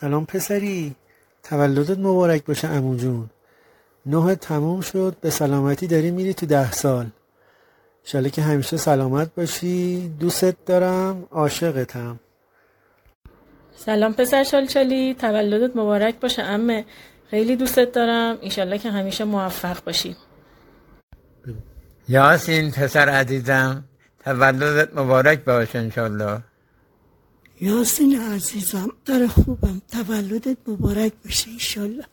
سلام پسری. تولدت مبارک باشه امو جون. نه تموم شد به سلامتی داری میری تو ده سال. انشالله که همیشه سلامت باشی. دوستت دارم عاشقتم. سلام پسر شالچالی تولدت مبارک باشه امه خیلی دوستت دارم. ایشالله که همیشه موفق باشی. یاسین پسر عزیزم تولدت مبارک باشه انشالله. یاسین عزیزم داره خوبم. تولدت مبارک باشه انشالله.